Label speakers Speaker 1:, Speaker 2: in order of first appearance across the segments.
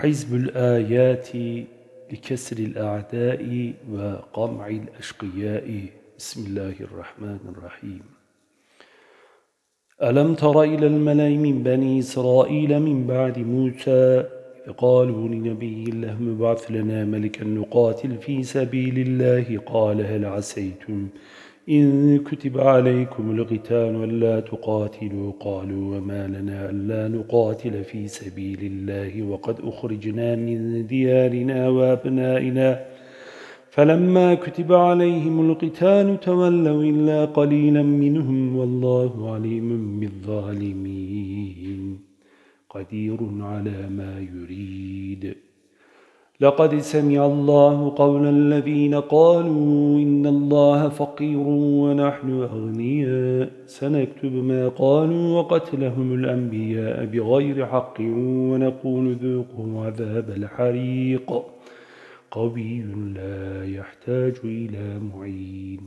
Speaker 1: حزب الآيات لكسر الأعداء وقمع الأشقياء. بسم الله الرحمن الرحيم. ألم تر إلى الملأ من بني إسرائيل من بعد موسى قالوا لنبي الله مبعث لنا ملكا نقاتل في سبيل الله؟ قال هل عسيتم إن كتب عليكم القتال ولا تقاتلوا قالوا وما لنا ألا نقاتل في سبيل الله وقد أخرجنا من ديارنا وأبنائنا. فلما كتب عليهم القتال تولوا إلا قليلا منهم والله عليم بالظالمين. قدير على ما يريد. لقد سمع الله قول الذين قالوا إن الله فقير ونحن أغنياء. سنكتب ما قالوا وقتلهم الأنبياء بغير حق ونقول ذوقوا عذاب الحريق. قوي لا يحتاج إلى معين.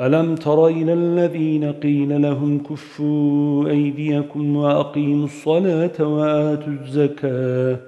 Speaker 1: ألم تر إلى الذين قيل لهم كفوا أيديكم وأقيموا الصلاة وآتوا الزكاة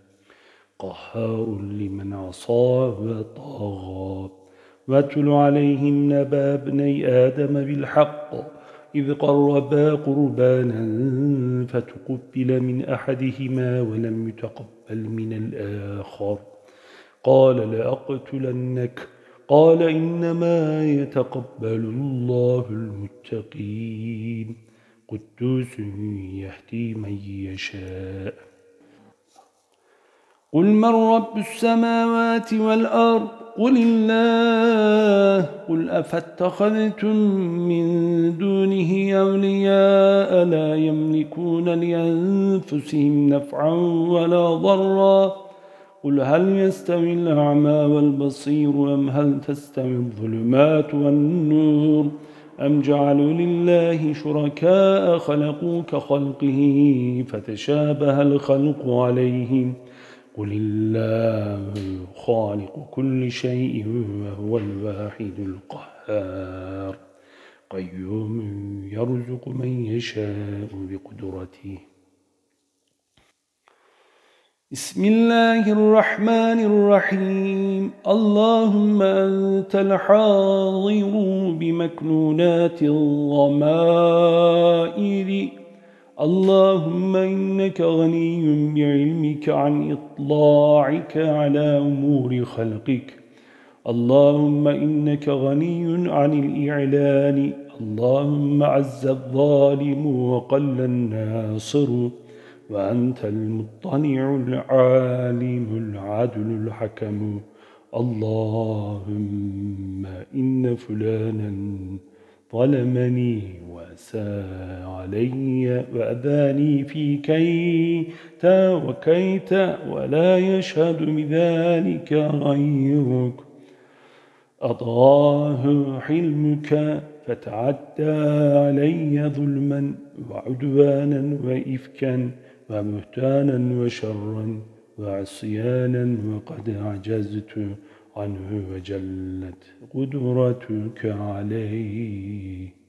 Speaker 1: قهار لمن عصى وطغى واتل عليهم نبأ ابني آدم بالحق إذ قربا قربانا فتقبل من أحدهما ولم يتقبل من الآخر. قال لأقتلنك قال إنما يتقبل الله المتقين. قدوس يهدي من يشاء. قل من رب السماوات والأرض قل الله قل أفاتخذتم من دونه أولياء لا يملكون لأنفسهم نفعا ولا ضرا قل هل يستوي الأعمى والبصير أم هل تستوي الظلمات والنور أم جعلوا لله شركاء خلقوا كخلقه فتشابه الخلق عليهم قل الله خالق كل شيء وهو الواحد القهار. قيوم يرزق من يشاء بقدرته. بسم الله الرحمن الرحيم. اللهم أنت الحاضر بمكنونات الضمائر. اللهم إنك غني بعلمك عن إطلاعك على أمور خلقك. اللهم إنك غني عن الإعلان. اللهم عز الظالم وقل الناصر. وأنت المطلع العالم العدل الحكم. اللهم إن فلانا ظلمني وأساء علي وأذاني في كيت وكيت ولا يشهد بذلك غيرك. أضاه حلمك فتعدى علي ظلما وعدوانا وإفكا ومهتانا وشرا وعصيانا وقد عجزت عنه وجلت قدرتك عليه.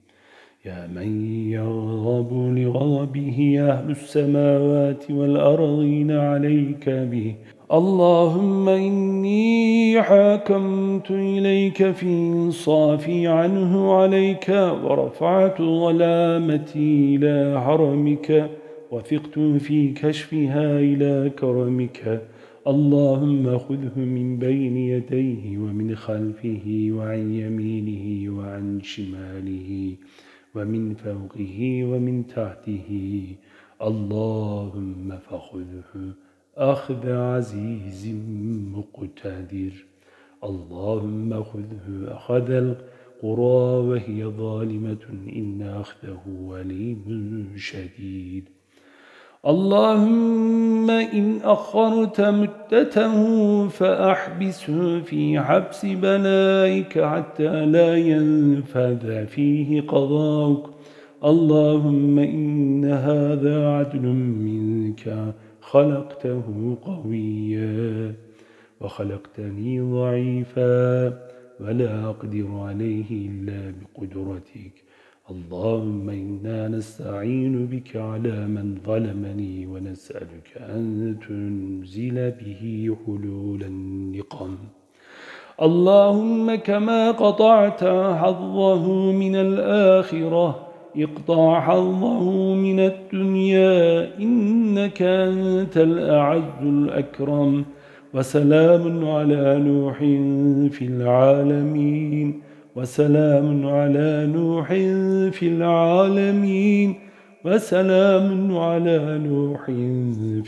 Speaker 1: يا من يغضب لغضبه أهل السماوات والأرضين عليك به. اللهم إني حاكمت إليك في إنصافي عنه عليك ورفعت ظلامتي إلى حرمك وثقت في كشفها إلى كرمك. اللهم خذه من بين يديه ومن خلفه وعن يمينه وعن شماله. ومن فوقه ومن تحته. اللهم فخذه أخذ عزيز مقتدر. اللهم خذه أخذ القرى وهي ظالمة إن أخذه وليم شديد. اللهم إن أخرت مدته فأحبسه في حبس بلائك حتى لا ينفذ فيه قضاؤك. اللهم إن هذا عدل منك خلقته قويا وخلقتني ضعيفا. ولا أقدر عليه إلا بقدرتك. اللهم إنا نستعين بك على من ظلمني ونسألك أن تنزل به حلول النقم. اللهم كما قطعت حظه من الآخرة اقطع حظه من الدنيا إنك أنت الأعز الأكرم. وسلام على نوح في العالمين. وسلام على نوح في العالمين. وسلام على نوح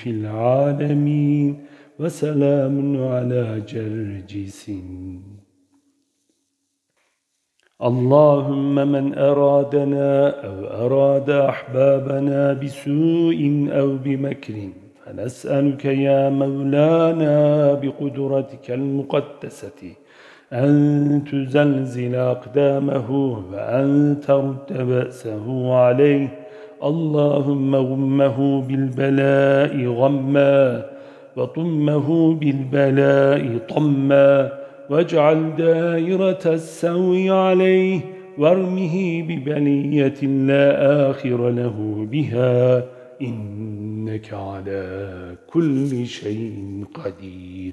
Speaker 1: في العالمين. وسلام على جرجس. اللهم من أرادنا أو أراد أحبابنا بسوء أو بمكر فنسألك يا مولانا بقدرتك المقدسة. أن تزلزل أقدامه وأن ترد بأسه عليه. اللهم غمه بالبلاء غما وطمه بالبلاء طمّا. واجعل دائرة السوي عليه وارمه ببنية لا آخر له بها. إنك على كل شيء قدير.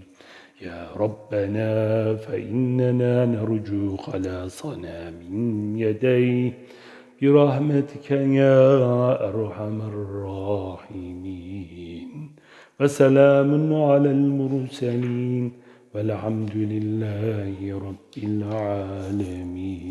Speaker 1: يا ربنا فإننا نرجو خلاصنا من يديه برحمتك يا أرحم الراحمين. وسلام على المرسلين والحمد لله رب العالمين.